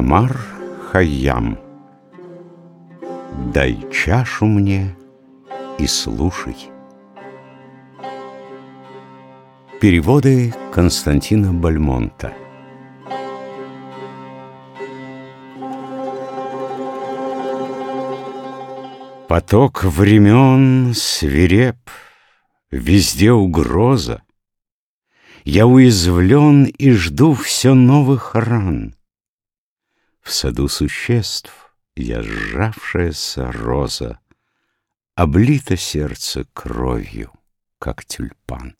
Амар Хайям Дай чашу мне и слушай. Переводы Константина Бальмонта Поток времен свиреп, Везде угроза. Я уязвлен и жду все новых ран. В саду существ я сжавшаяся роза, Облито сердце кровью, как тюльпан.